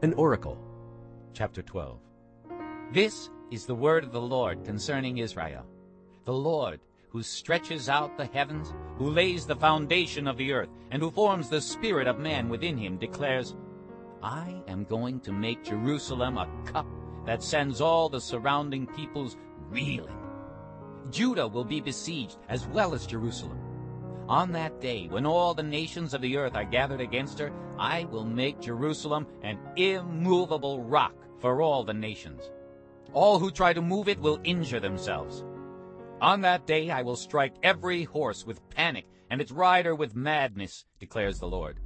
An oracle. Chapter 12 This is the word of the Lord concerning Israel. The Lord, who stretches out the heavens, who lays the foundation of the earth, and who forms the spirit of man within him, declares, I am going to make Jerusalem a cup that sends all the surrounding peoples reeling. Judah will be besieged as well as Jerusalem. On that day, when all the nations of the earth are gathered against her, I will make Jerusalem an immovable rock for all the nations. All who try to move it will injure themselves. On that day I will strike every horse with panic and its rider with madness, declares the Lord.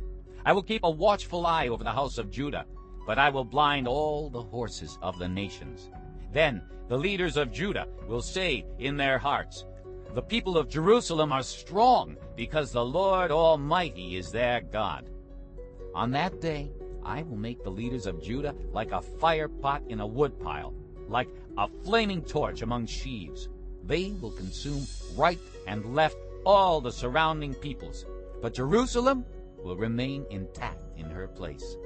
I will keep a watchful eye over the house of Judah, but I will blind all the horses of the nations. Then the leaders of Judah will say in their hearts, The people of Jerusalem are strong, because the Lord Almighty is their God. On that day I will make the leaders of Judah like a fire pot in a woodpile, like a flaming torch among sheaves. They will consume right and left all the surrounding peoples, but Jerusalem will remain intact in her place.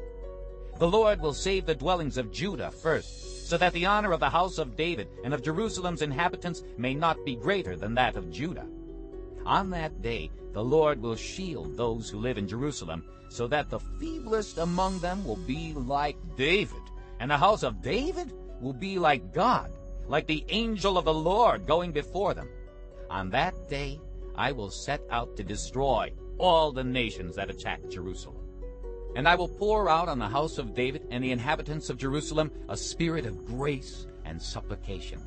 The Lord will save the dwellings of Judah first, so that the honor of the house of David and of Jerusalem's inhabitants may not be greater than that of Judah. On that day the Lord will shield those who live in Jerusalem, so that the feeblest among them will be like David, and the house of David will be like God, like the angel of the Lord going before them. On that day I will set out to destroy all the nations that attack Jerusalem. And I will pour out on the house of David and the inhabitants of Jerusalem a spirit of grace and supplication.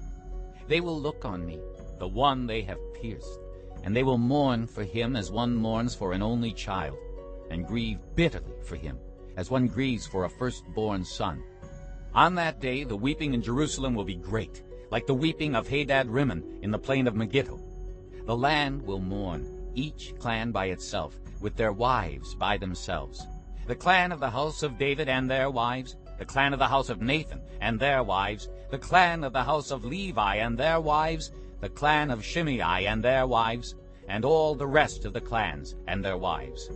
They will look on me, the one they have pierced, and they will mourn for him as one mourns for an only child, and grieve bitterly for him, as one grieves for a firstborn son. On that day the weeping in Jerusalem will be great, like the weeping of Hadad Rimmon in the plain of Megiddo. The land will mourn, each clan by itself, with their wives by themselves. The clan of the house of David and their wives, the clan of the house of Nathan and their wives, the clan of the house of Levi and their wives, the clan of Shimei and their wives, and all the rest of the clans and their wives.